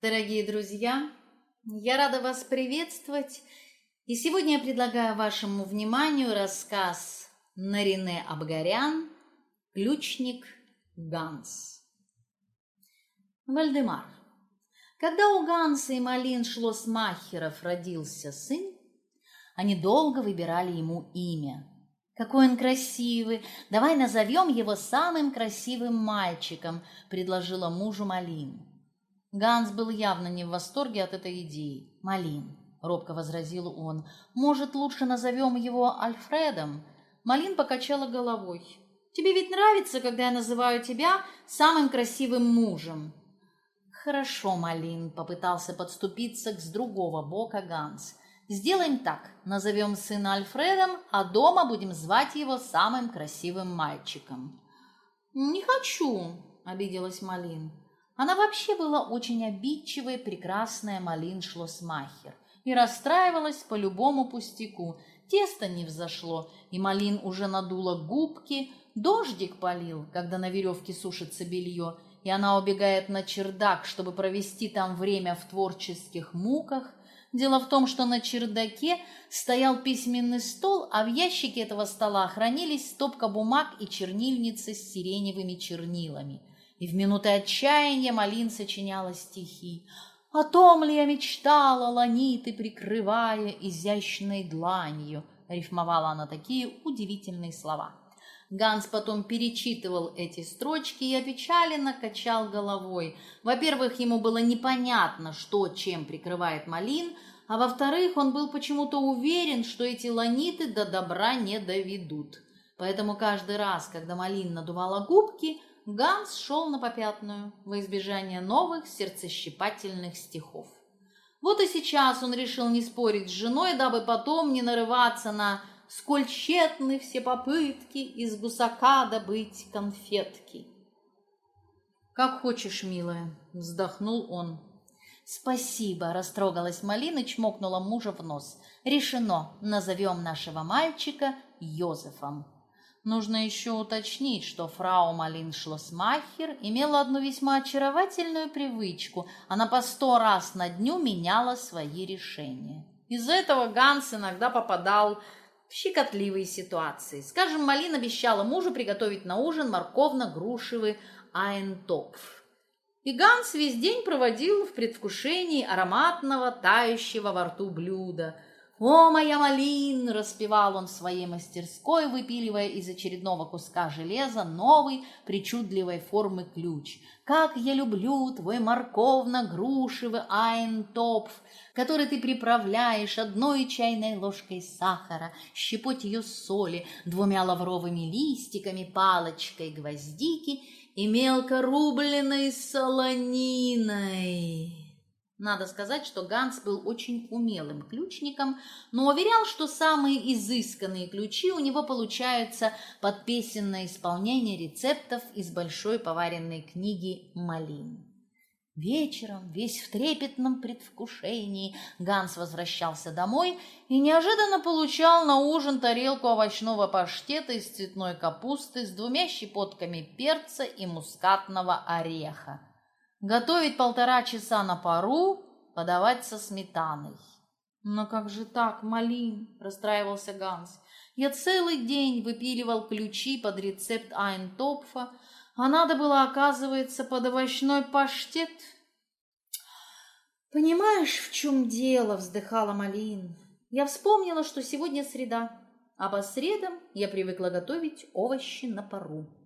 Дорогие друзья, я рада вас приветствовать, и сегодня я предлагаю вашему вниманию рассказ Нарине Абгарян «Ключник Ганс». Вальдемар. Когда у Ганса и Малин Шлоссмахеров родился сын, они долго выбирали ему имя. «Какой он красивый! Давай назовем его самым красивым мальчиком», — предложила мужу Малин. Ганс был явно не в восторге от этой идеи. «Малин», — робко возразил он, — «может, лучше назовем его Альфредом?» Малин покачала головой. «Тебе ведь нравится, когда я называю тебя самым красивым мужем?» «Хорошо, Малин», — попытался подступиться к с другого бока Ганс. Сделаем так. Назовем сына Альфредом, а дома будем звать его самым красивым мальчиком. Не хочу, обиделась Малин. Она вообще была очень обидчивая, прекрасная Малин Шлосмахер и расстраивалась по любому пустяку. Тесто не взошло, и Малин уже надула губки, дождик полил, когда на веревке сушится белье, и она убегает на чердак, чтобы провести там время в творческих муках, Дело в том, что на чердаке стоял письменный стол, а в ящике этого стола хранились стопка бумаг и чернильницы с сиреневыми чернилами. И в минуты отчаяния Малин сочиняла стихи. «О том ли я мечтала, ланиты прикрывая изящной дланью?» Рифмовала она такие удивительные слова. Ганс потом перечитывал эти строчки и опечаленно качал головой. Во-первых, ему было непонятно, что чем прикрывает Малин, а во-вторых, он был почему-то уверен, что эти ланиты до добра не доведут. Поэтому каждый раз, когда Малин надувала губки, Ганс шел на попятную во избежание новых сердцещипательных стихов. Вот и сейчас он решил не спорить с женой, дабы потом не нарываться на сколь тщетны все попытки из гусака добыть конфетки. «Как хочешь, милая», — вздохнул он. «Спасибо», — растрогалась Малина, чмокнула мужа в нос. «Решено, назовем нашего мальчика Йозефом». Нужно еще уточнить, что фрау Малин Шлосмахер имела одну весьма очаровательную привычку. Она по сто раз на дню меняла свои решения. Из-за этого Ганс иногда попадал в щекотливые ситуации. Скажем, Малин обещала мужу приготовить на ужин морковно-грушевый айнтопф. И Ганс весь день проводил в предвкушении ароматного, тающего во рту блюда – «О, моя малин!» – распевал он в своей мастерской, выпиливая из очередного куска железа новый, причудливой формы ключ. «Как я люблю твой морковно-грушевый айнтопф, который ты приправляешь одной чайной ложкой сахара, щепотью соли, двумя лавровыми листиками, палочкой гвоздики и мелко рубленной солониной!» Надо сказать, что Ганс был очень умелым ключником, но уверял, что самые изысканные ключи у него получаются под песенное исполнение рецептов из большой поваренной книги «Малин». Вечером, весь в трепетном предвкушении, Ганс возвращался домой и неожиданно получал на ужин тарелку овощного паштета из цветной капусты с двумя щепотками перца и мускатного ореха. Готовить полтора часа на пару, подавать со сметаной. «Но как же так, Малин?» – расстраивался Ганс. «Я целый день выпиливал ключи под рецепт Айнтопфа, а надо было, оказывается, под овощной паштет». «Понимаешь, в чем дело?» – вздыхала Малин. «Я вспомнила, что сегодня среда, а по средам я привыкла готовить овощи на пару».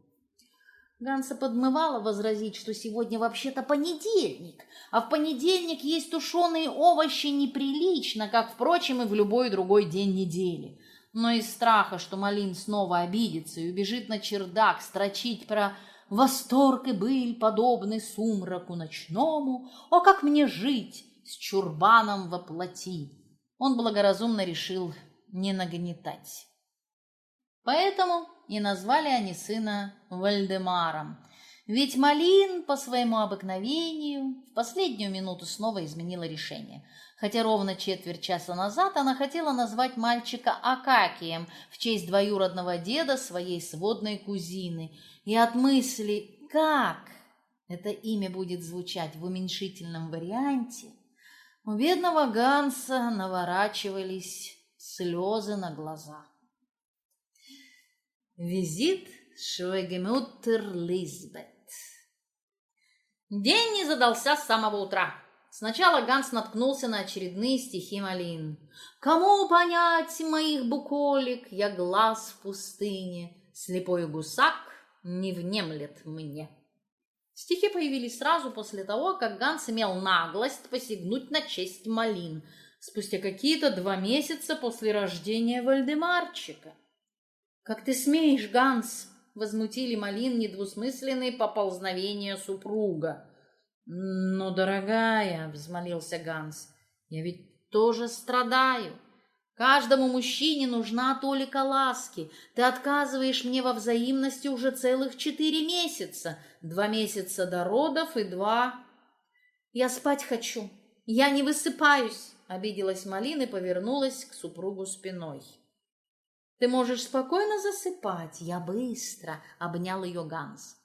Ганса подмывала возразить, что сегодня вообще-то понедельник, а в понедельник есть тушеные овощи неприлично, как, впрочем, и в любой другой день недели. Но из страха, что Малин снова обидится и убежит на чердак строчить про восторг и быль, подобный сумраку ночному, о, как мне жить с чурбаном во плоти, он благоразумно решил не нагнетать. Поэтому и назвали они сына Вальдемаром. Ведь Малин по своему обыкновению в последнюю минуту снова изменила решение. Хотя ровно четверть часа назад она хотела назвать мальчика Акакием в честь двоюродного деда своей сводной кузины. И от мысли «как?» это имя будет звучать в уменьшительном варианте, у бедного Ганса наворачивались слезы на глаза. Визит Швегемуттер Лизбет. День не задался с самого утра. Сначала Ганс наткнулся на очередные стихи Малин. «Кому понять моих буколик, я глаз в пустыне, слепой гусак не внемлет мне». Стихи появились сразу после того, как Ганс имел наглость посягнуть на честь Малин, спустя какие-то два месяца после рождения Вальдемарчика. «Как ты смеешь, Ганс!» — возмутили Малин недвусмысленные поползновения супруга. «Но, дорогая!» — взмолился Ганс. «Я ведь тоже страдаю. Каждому мужчине нужна толика ласки. Ты отказываешь мне во взаимности уже целых четыре месяца. Два месяца до родов и два... Я спать хочу. Я не высыпаюсь, обиделась Малина и повернулась к супругу спиной. Ты можешь спокойно засыпать. Я быстро, обнял ее Ганс.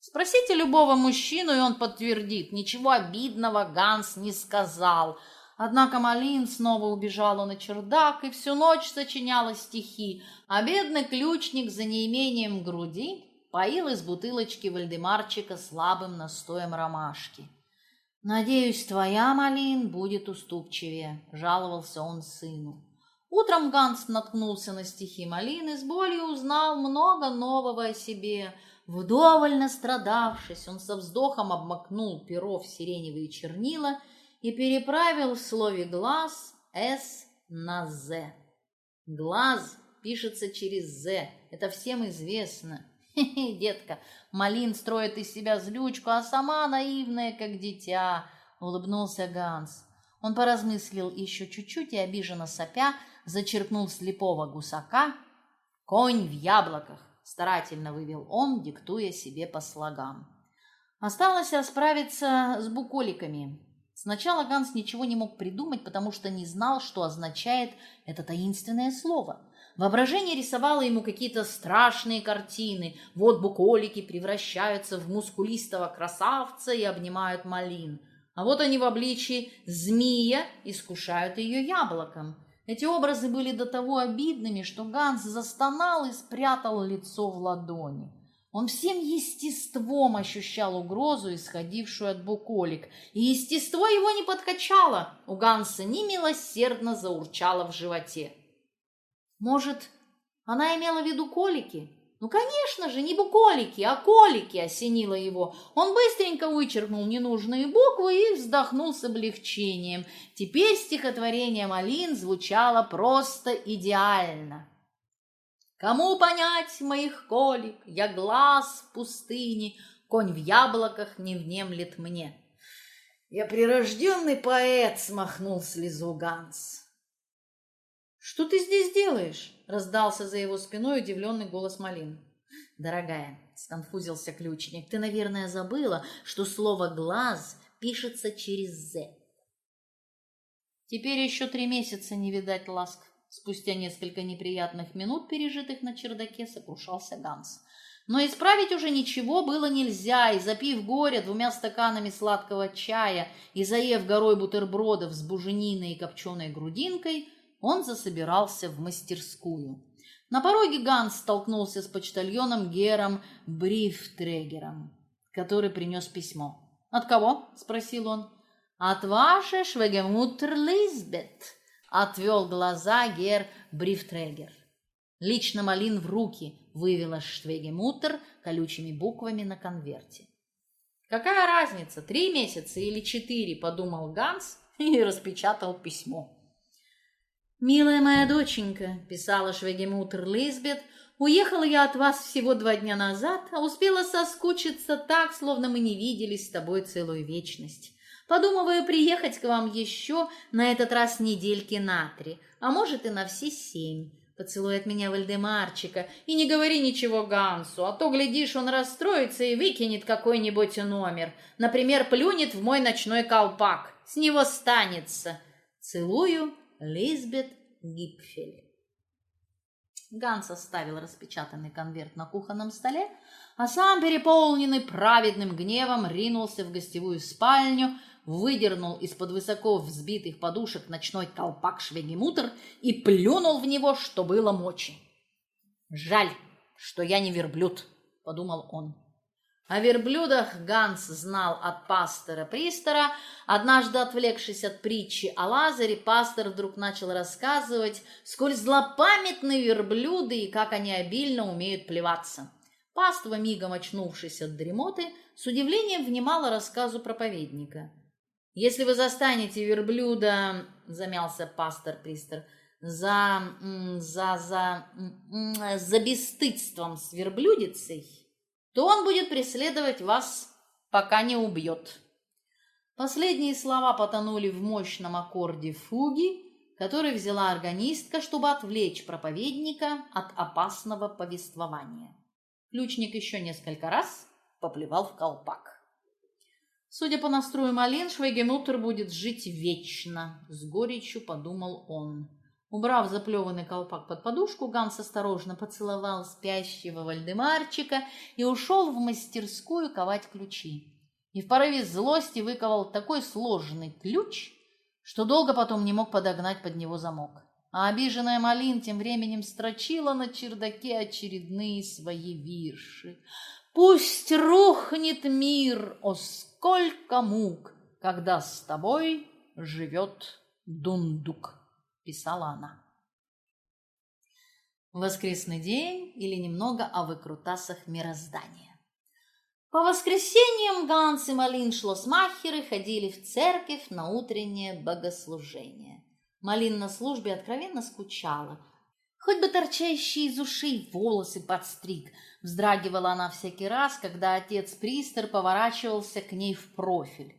Спросите любого мужчину, и он подтвердит. Ничего обидного Ганс не сказал. Однако Малин снова убежала на чердак и всю ночь сочиняла стихи, а бедный ключник за неимением груди поил из бутылочки Вальдемарчика слабым настоем ромашки. «Надеюсь, твоя, Малин, будет уступчивее», — жаловался он сыну. Утром Ганс наткнулся на стихи Малины, с болью узнал много нового о себе. Вдоволь настрадавшись, он со вздохом обмакнул перо в сиреневые чернила — и переправил в слове «глаз» «с» на «з». Глаз пишется через «з», это всем известно. Хе-хе, детка, Малин строит из себя злючку, а сама наивная, как дитя, улыбнулся Ганс. Он поразмыслил еще чуть-чуть и, обиженно сопя, зачерпнул слепого гусака. «Конь в яблоках!» — старательно вывел он, диктуя себе по слогам. Осталось расправиться с буколиками. Сначала Ганс ничего не мог придумать, потому что не знал, что означает это таинственное слово. Воображение рисовало ему какие-то страшные картины. Вот буколики превращаются в мускулистого красавца и обнимают малин. А вот они в обличии змея искушают ее яблоком. Эти образы были до того обидными, что Ганс застонал и спрятал лицо в ладони. Он всем естеством ощущал угрозу, исходившую от буколик, и естество его не подкачало. У Ганса немилосердно заурчало в животе. Может, она имела в виду колики? Ну, конечно же, не буколики, а колики осенило его. Он быстренько вычеркнул ненужные буквы и вздохнул с облегчением. Теперь стихотворение Малин звучало просто идеально. Кому понять моих колик? Я глаз в пустыне, конь в яблоках не внемлет мне. Я прирожденный поэт, смахнул слезу Ганс. Что ты здесь делаешь? Раздался за его спиной удивленный голос Малин. Дорогая, сконфузился ключник, ты, наверное, забыла, что слово «глаз» пишется через «з». Теперь еще три месяца не видать ласк. Спустя несколько неприятных минут, пережитых на чердаке, сокрушался Ганс. Но исправить уже ничего было нельзя, и запив горе двумя стаканами сладкого чая и заев горой бутербродов с бужениной и копченой грудинкой, он засобирался в мастерскую. На пороге Ганс столкнулся с почтальоном Гером Брифтрегером, который принес письмо. «От кого?» – спросил он. «От вашей швегемутер Лизбет», Отвел глаза Гер Брифтрегер. Лично Малин в руки вывела Швегемутер колючими буквами на конверте. «Какая разница, три месяца или четыре?» – подумал Ганс и распечатал письмо. «Милая моя доченька», – писала Швегемутер Лизбет, – «уехала я от вас всего два дня назад, а успела соскучиться так, словно мы не виделись с тобой целую вечность. Подумываю приехать к вам еще на этот раз недельки на три, а может и на все семь. Поцелует меня Вальдемарчика. И не говори ничего Гансу, а то, глядишь, он расстроится и выкинет какой-нибудь номер. Например, плюнет в мой ночной колпак. С него станется. Целую, Лизбет Гипфель. Ганс оставил распечатанный конверт на кухонном столе, а сам, переполненный праведным гневом, ринулся в гостевую спальню, выдернул из-под высоко взбитых подушек ночной колпак швегемутр и плюнул в него, что было мочи. «Жаль, что я не верблюд», — подумал он. О верблюдах Ганс знал от пастора Пристора. Однажды, отвлекшись от притчи о Лазаре, пастор вдруг начал рассказывать, сколь злопамятны верблюды и как они обильно умеют плеваться. Паства, мигом очнувшись от дремоты, с удивлением внимала рассказу проповедника. «Если вы застанете верблюда, — замялся пастор Пристор, — за... за... за... за бесстыдством с верблюдицей, то он будет преследовать вас, пока не убьет». Последние слова потонули в мощном аккорде фуги, который взяла органистка, чтобы отвлечь проповедника от опасного повествования. Ключник еще несколько раз поплевал в колпак. Судя по настрою Малин, Швейгенутер будет жить вечно, с горечью подумал он. Убрав заплеванный колпак под подушку, Ганс осторожно поцеловал спящего Вальдемарчика и ушел в мастерскую ковать ключи. И в порыве злости выковал такой сложный ключ, что долго потом не мог подогнать под него замок а обиженная Малин тем временем строчила на чердаке очередные свои вирши. «Пусть рухнет мир, о сколько мук, когда с тобой живет дундук», — писала она. Воскресный день или немного о выкрутасах мироздания. По воскресеньям Ганс и Малин Шлосмахеры ходили в церковь на утреннее богослужение. Малин на службе откровенно скучала. Хоть бы торчащие из ушей волосы подстриг, вздрагивала она всякий раз, когда отец Пристер поворачивался к ней в профиль.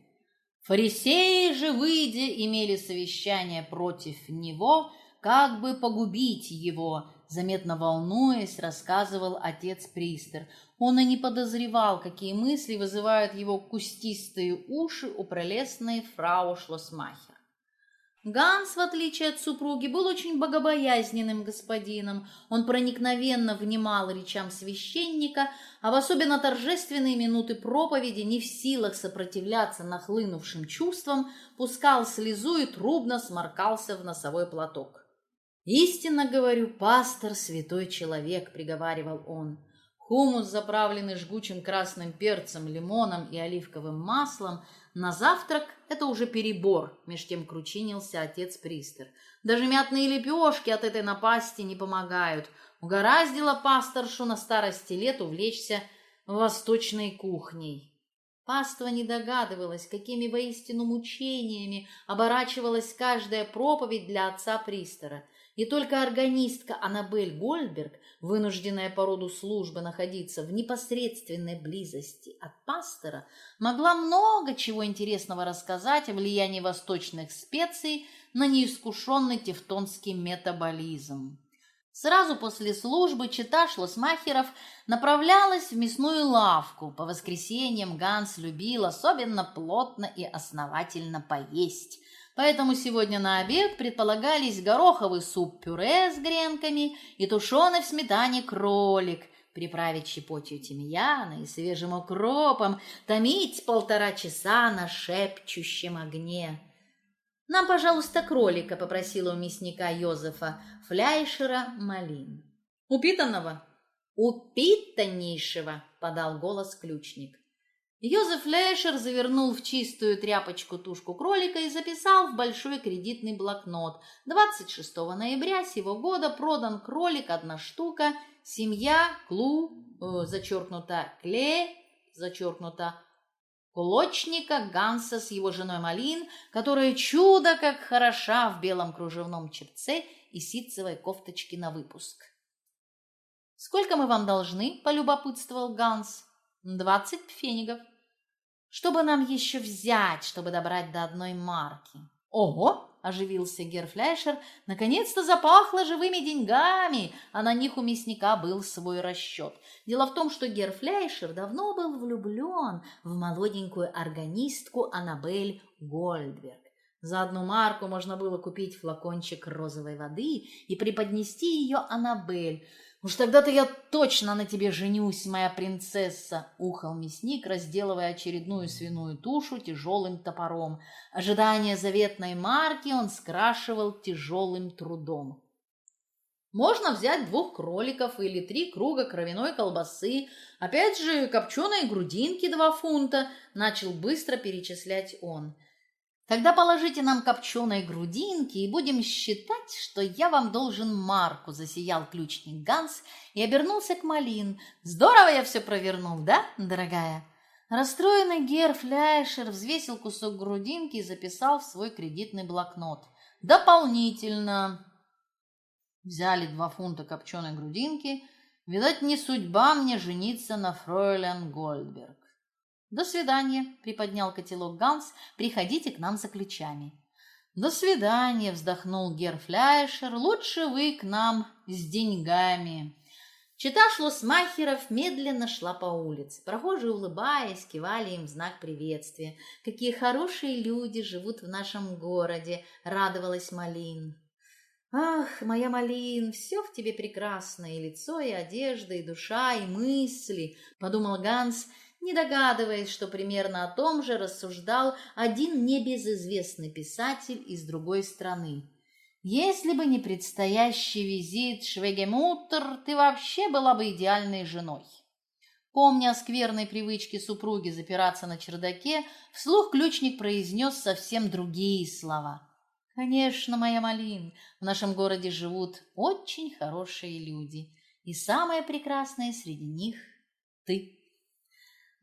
Фарисеи же, выйдя, имели совещание против него, как бы погубить его, заметно волнуясь, рассказывал отец Пристер. Он и не подозревал, какие мысли вызывают его кустистые уши у прелестной фрау Шлосмахер. Ганс, в отличие от супруги, был очень богобоязненным господином. Он проникновенно внимал речам священника, а в особенно торжественные минуты проповеди, не в силах сопротивляться нахлынувшим чувствам, пускал слезу и трубно сморкался в носовой платок. «Истинно говорю, пастор, святой человек», — приговаривал он. Хумус, заправленный жгучим красным перцем, лимоном и оливковым маслом, на завтрак это уже перебор, меж тем кручинился отец Пристер. Даже мятные лепешки от этой напасти не помогают. Угораздило пасторшу на старости лет увлечься восточной кухней. Паства не догадывалась, какими воистину мучениями оборачивалась каждая проповедь для отца Пристера – и только органистка Аннабель Гольдберг, вынужденная по роду службы находиться в непосредственной близости от пастора, могла много чего интересного рассказать о влиянии восточных специй на неискушенный тевтонский метаболизм. Сразу после службы чита шлосмахеров направлялась в мясную лавку. По воскресеньям Ганс любил особенно плотно и основательно поесть. Поэтому сегодня на обед предполагались гороховый суп-пюре с гренками и тушеный в сметане кролик, приправить щепотью тимьяна и свежим укропом, томить полтора часа на шепчущем огне. «Нам, пожалуйста, кролика», — попросила у мясника Йозефа Фляйшера Малин. «Упитанного?» «Упитаннейшего», — подал голос ключник. Йозеф Лешер завернул в чистую тряпочку тушку кролика и записал в большой кредитный блокнот. 26 ноября сего года продан кролик одна штука, семья, клу, э, зачеркнуто кле, зачеркнуто кулочника Ганса с его женой Малин, которая чудо как хороша в белом кружевном чепце и ситцевой кофточке на выпуск. «Сколько мы вам должны?» – полюбопытствовал Ганс. «Двадцать пфенигов». Что бы нам еще взять, чтобы добрать до одной марки? Ого! оживился Герфляйшер. Наконец-то запахло живыми деньгами, а на них у мясника был свой расчет. Дело в том, что Герфляйшер давно был влюблен в молоденькую органистку Аннабель Гольдберг. За одну марку можно было купить флакончик розовой воды и преподнести ее Аннабель. «Уж тогда-то я точно на тебе женюсь, моя принцесса!» — ухал мясник, разделывая очередную свиную тушу тяжелым топором. Ожидание заветной марки он скрашивал тяжелым трудом. Можно взять двух кроликов или три круга кровяной колбасы, опять же копченые грудинки два фунта, начал быстро перечислять он. Тогда положите нам копченые грудинки и будем считать, что я вам должен марку, засиял ключник Ганс и обернулся к Малин. Здорово я все провернул, да, дорогая? Расстроенный Гер Фляйшер взвесил кусок грудинки и записал в свой кредитный блокнот. Дополнительно. Взяли два фунта копченой грудинки. Видать, не судьба мне жениться на фройлен Гольдберг. «До свидания», — приподнял котелок Ганс, — «приходите к нам за ключами». «До свидания», — вздохнул Герфляйшер, — «лучше вы к нам с деньгами». Чита шлосмахеров медленно шла по улице. Прохожие, улыбаясь, кивали им в знак приветствия. «Какие хорошие люди живут в нашем городе!» — радовалась Малин. «Ах, моя Малин, все в тебе прекрасно, и лицо, и одежда, и душа, и мысли!» — подумал Ганс — не догадываясь, что примерно о том же рассуждал один небезызвестный писатель из другой страны. «Если бы не предстоящий визит Швегемуттер, ты вообще была бы идеальной женой». Помня о скверной привычке супруги запираться на чердаке, вслух ключник произнес совсем другие слова. «Конечно, моя Малин, в нашем городе живут очень хорошие люди, и самое прекрасное среди них — ты».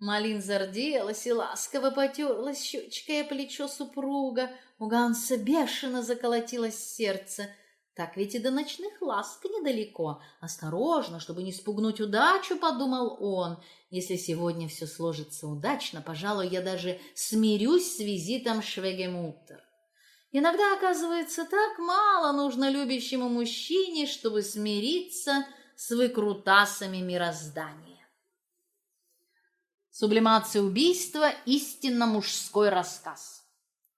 Малин зарделась и ласково потерлась щечкой плечо супруга. У Ганса бешено заколотилось сердце. Так ведь и до ночных ласк недалеко. Осторожно, чтобы не спугнуть удачу, подумал он. Если сегодня все сложится удачно, пожалуй, я даже смирюсь с визитом Швегемуттер. Иногда, оказывается, так мало нужно любящему мужчине, чтобы смириться с выкрутасами мироздания. Сублимация убийства – истинно мужской рассказ.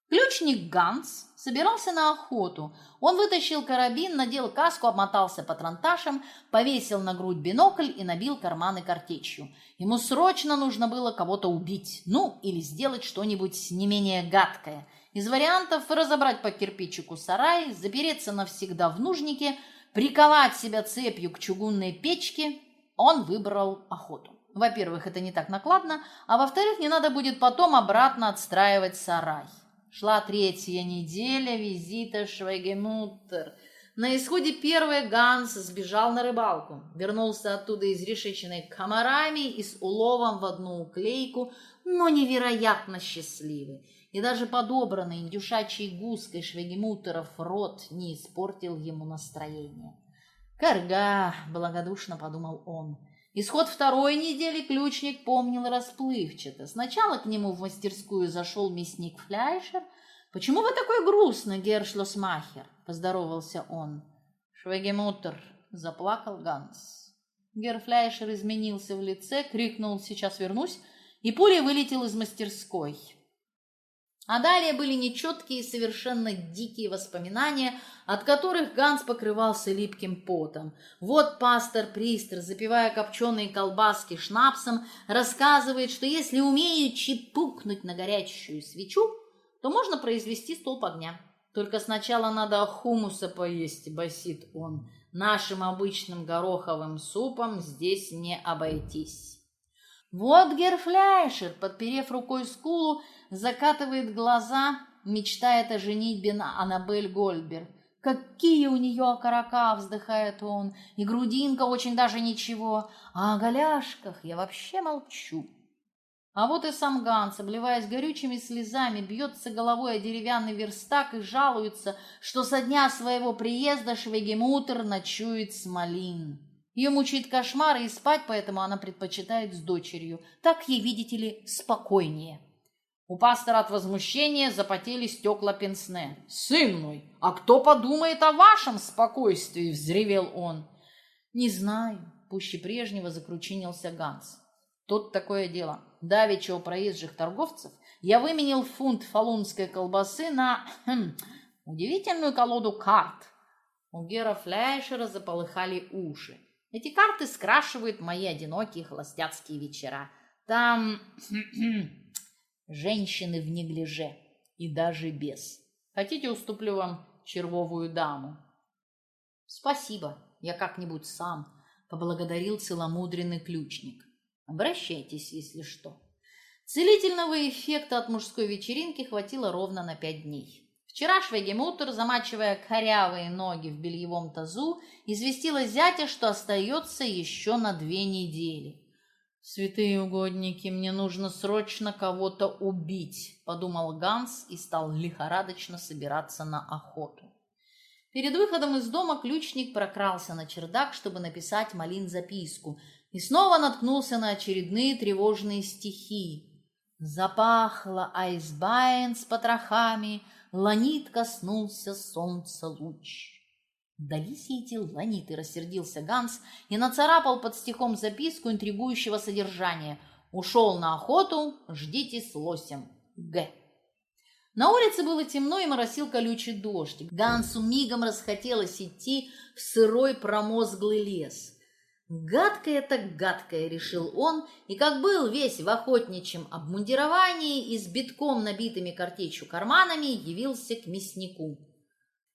Ключник Ганс собирался на охоту. Он вытащил карабин, надел каску, обмотался патронташем, повесил на грудь бинокль и набил карманы картечью. Ему срочно нужно было кого-то убить, ну, или сделать что-нибудь не менее гадкое. Из вариантов разобрать по кирпичику сарай, запереться навсегда в нужнике, приковать себя цепью к чугунной печке. Он выбрал охоту. Во-первых, это не так накладно, а во-вторых, не надо будет потом обратно отстраивать сарай. Шла третья неделя визита Швейгемуттер. На исходе первой Ганс сбежал на рыбалку. Вернулся оттуда изрешеченный комарами и с уловом в одну уклейку, но невероятно счастливый. И даже подобранный индюшачьей гуской Швегемуттеров рот не испортил ему настроение. «Карга!» — благодушно подумал он. Исход второй недели ключник помнил расплывчато. Сначала к нему в мастерскую зашел мясник Фляйшер. «Почему вы такой грустный, Гершлосмахер?» – поздоровался он. «Швегемуттер», – заплакал Ганс. Герфляйшер изменился в лице, крикнул «Сейчас вернусь!» и пулей вылетел из мастерской. А далее были нечеткие и совершенно дикие воспоминания, от которых Ганс покрывался липким потом. Вот пастор Пристер, запивая копченые колбаски шнапсом, рассказывает, что если умеючи пукнуть на горячую свечу, то можно произвести столб огня. Только сначала надо хумуса поесть, басит он. Нашим обычным гороховым супом здесь не обойтись. Вот Герфляйшер, подперев рукой скулу, закатывает глаза, мечтает о женитьбе на Аннабель Гольберг. Какие у нее окорока, вздыхает он, и грудинка очень даже ничего, а о голяшках я вообще молчу. А вот и сам Ганс, обливаясь горючими слезами, бьется головой о деревянный верстак и жалуется, что со дня своего приезда Швегемутер ночует с Малин. Ее мучает кошмар, и спать поэтому она предпочитает с дочерью. Так ей, видите ли, спокойнее. У пастора от возмущения запотели стекла пенсне. «Сын мой, а кто подумает о вашем спокойствии?» — взревел он. «Не знаю», — пуще прежнего закручинился Ганс. «Тут такое дело. Давеча у проезжих торговцев я выменил фунт фалунской колбасы на хм, удивительную колоду карт». У Гера Фляйшера заполыхали уши. Эти карты скрашивают мои одинокие холостяцкие вечера. Там женщины в неглиже и даже без. Хотите, уступлю вам червовую даму? Спасибо, я как-нибудь сам, поблагодарил целомудренный ключник. Обращайтесь, если что. Целительного эффекта от мужской вечеринки хватило ровно на пять дней. Вчера Швегемутер, замачивая корявые ноги в бельевом тазу, известила зятя, что остается еще на две недели. «Святые угодники, мне нужно срочно кого-то убить», — подумал Ганс и стал лихорадочно собираться на охоту. Перед выходом из дома ключник прокрался на чердак, чтобы написать Малин записку, и снова наткнулся на очередные тревожные стихи. Запахло айсбайн с потрохами, ланит коснулся солнца луч. «Дались эти ланиты!» — рассердился Ганс и нацарапал под стихом записку интригующего содержания. «Ушел на охоту, ждите с лосем. Г». На улице было темно и моросил колючий дождь. Гансу мигом расхотелось идти в сырой промозглый лес. «Гадкое так гадкое», — решил он, и как был весь в охотничьем обмундировании и с битком набитыми картечью карманами, явился к мяснику.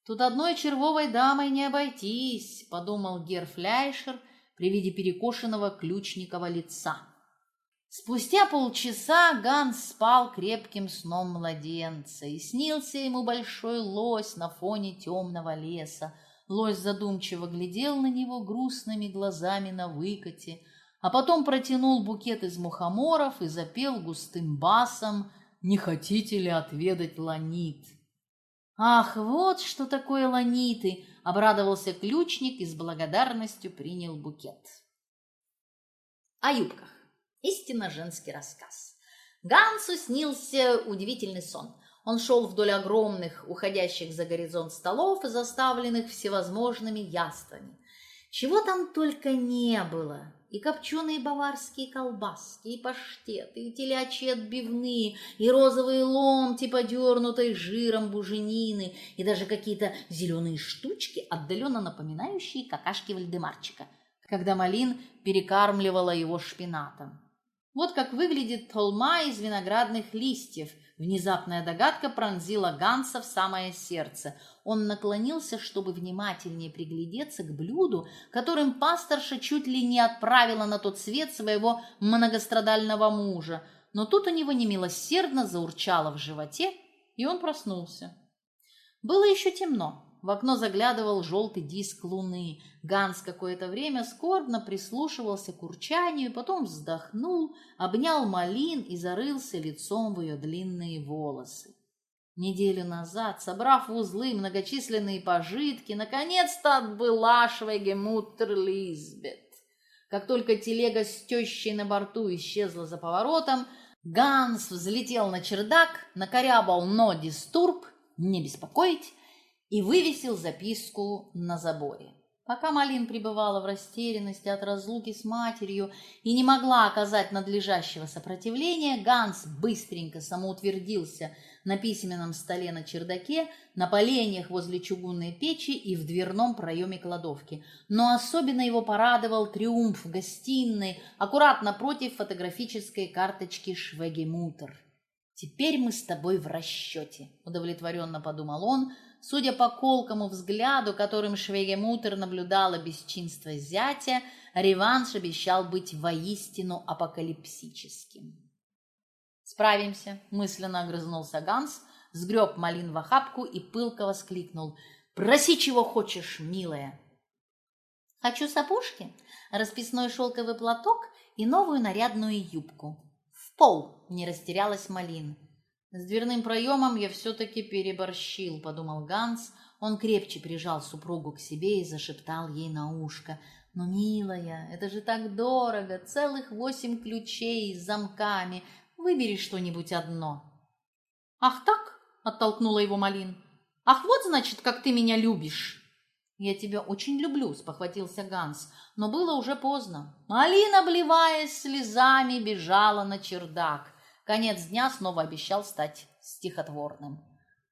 «Тут одной червовой дамой не обойтись», — подумал Гер Фляйшер при виде перекошенного ключникового лица. Спустя полчаса Ганс спал крепким сном младенца, и снился ему большой лось на фоне темного леса, Лось задумчиво глядел на него грустными глазами на выкате, а потом протянул букет из мухоморов и запел густым басом «Не хотите ли отведать ланит?» «Ах, вот что такое ланиты!» — обрадовался ключник и с благодарностью принял букет. О юбках. Истинно женский рассказ. Гансу снился удивительный сон. Он шел вдоль огромных, уходящих за горизонт столов, заставленных всевозможными яствами. Чего там только не было. И копченые баварские колбаски, и паштеты, и телячьи отбивные, и розовые ломти, подернутой жиром буженины, и даже какие-то зеленые штучки, отдаленно напоминающие какашки Вальдемарчика, когда Малин перекармливала его шпинатом. Вот как выглядит толма из виноградных листьев – Внезапная догадка пронзила Ганса в самое сердце. Он наклонился, чтобы внимательнее приглядеться к блюду, которым пасторша чуть ли не отправила на тот свет своего многострадального мужа. Но тут у него немилосердно заурчало в животе, и он проснулся. Было еще темно. В окно заглядывал желтый диск луны. Ганс какое-то время скорбно прислушивался к урчанию, потом вздохнул, обнял Малин и зарылся лицом в ее длинные волосы. Неделю назад, собрав в узлы многочисленные пожитки, наконец-то отбыла Швегемуттер Лизбет. Как только телега с тещей на борту исчезла за поворотом, Ганс взлетел на чердак, накорябал «но дистурб», «не беспокоить», и вывесил записку на заборе. Пока Малин пребывала в растерянности от разлуки с матерью и не могла оказать надлежащего сопротивления, Ганс быстренько самоутвердился на письменном столе на чердаке, на поленьях возле чугунной печи и в дверном проеме кладовки. Но особенно его порадовал триумф в гостиной, аккуратно против фотографической карточки Швегемутер. «Теперь мы с тобой в расчете», — удовлетворенно подумал он, — Судя по колкому взгляду, которым Швейгемутер наблюдала бесчинство зятя, реванш обещал быть воистину апокалипсическим. «Справимся», — мысленно огрызнулся Ганс, сгреб малин в охапку и пылко воскликнул. «Проси, чего хочешь, милая!» «Хочу сапожки, расписной шелковый платок и новую нарядную юбку». «В пол!» — не растерялась Малин. С дверным проемом я все-таки переборщил, подумал Ганс. Он крепче прижал супругу к себе и зашептал ей на ушко. «Но, милая, это же так дорого! Целых восемь ключей с замками. Выбери что-нибудь одно». «Ах так?» — оттолкнула его Малин. «Ах, вот, значит, как ты меня любишь!» «Я тебя очень люблю», — спохватился Ганс, но было уже поздно. Малина, обливаясь слезами, бежала на чердак. Конец дня снова обещал стать стихотворным.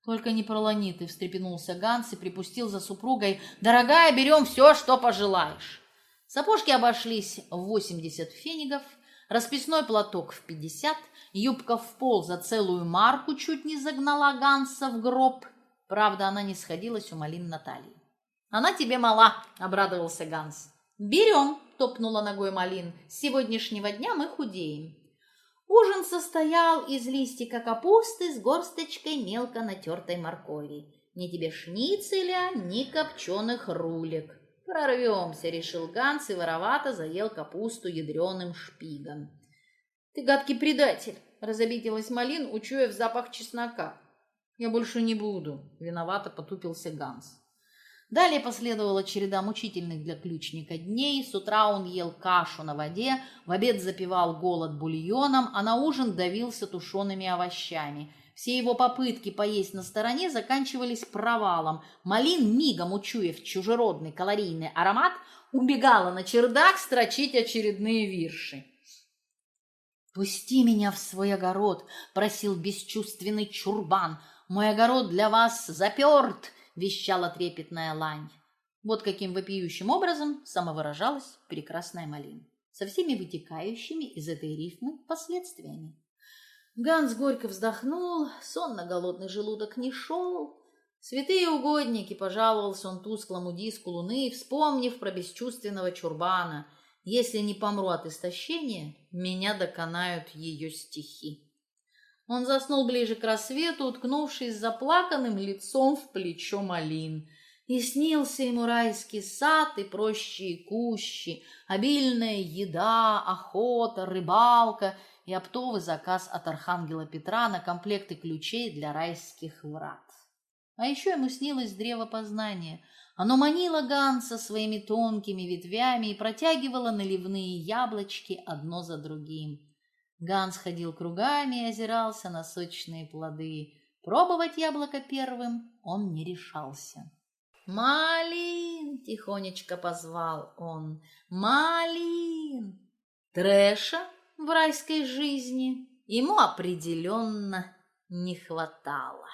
«Только не про ланиты», — встрепенулся Ганс и припустил за супругой. «Дорогая, берем все, что пожелаешь». Сапожки обошлись в 80 фенигов, расписной платок в 50, юбка в пол за целую марку чуть не загнала Ганса в гроб. Правда, она не сходилась у Малин Натальи. «Она тебе мала», — обрадовался Ганс. «Берем», — топнула ногой Малин. «С сегодняшнего дня мы худеем». Ужин состоял из листика капусты с горсточкой мелко натертой моркови. Ни тебе шницеля, ни копченых рулек. «Прорвемся», — решил Ганс и воровато заел капусту ядреным шпигом. «Ты гадкий предатель!» — разобиделась Малин, учуяв запах чеснока. «Я больше не буду», — виновато потупился Ганс. Далее последовала череда мучительных для ключника дней. С утра он ел кашу на воде, в обед запивал голод бульоном, а на ужин давился тушеными овощами. Все его попытки поесть на стороне заканчивались провалом. Малин, мигом учуяв чужеродный калорийный аромат, убегала на чердак строчить очередные вирши. «Пусти меня в свой огород», — просил бесчувственный чурбан. «Мой огород для вас заперт», — вещала трепетная лань. Вот каким вопиющим образом самовыражалась прекрасная Малин, со всеми вытекающими из этой рифмы последствиями. Ганс горько вздохнул, сон на голодный желудок не шел. Святые угодники, пожаловался он тусклому диску луны, вспомнив про бесчувственного чурбана. Если не помру от истощения, меня доконают ее стихи. Он заснул ближе к рассвету, уткнувшись заплаканным лицом в плечо малин. И снился ему райский сад и прощие кущи, обильная еда, охота, рыбалка — и оптовый заказ от Архангела Петра на комплекты ключей для райских врат. А еще ему снилось древо познания. Оно манило Ганса своими тонкими ветвями и протягивало наливные яблочки одно за другим. Ганс ходил кругами и озирался на сочные плоды. Пробовать яблоко первым он не решался. «Малин!» — тихонечко позвал он. «Малин!» Трэша в райской жизни ему определенно не хватало.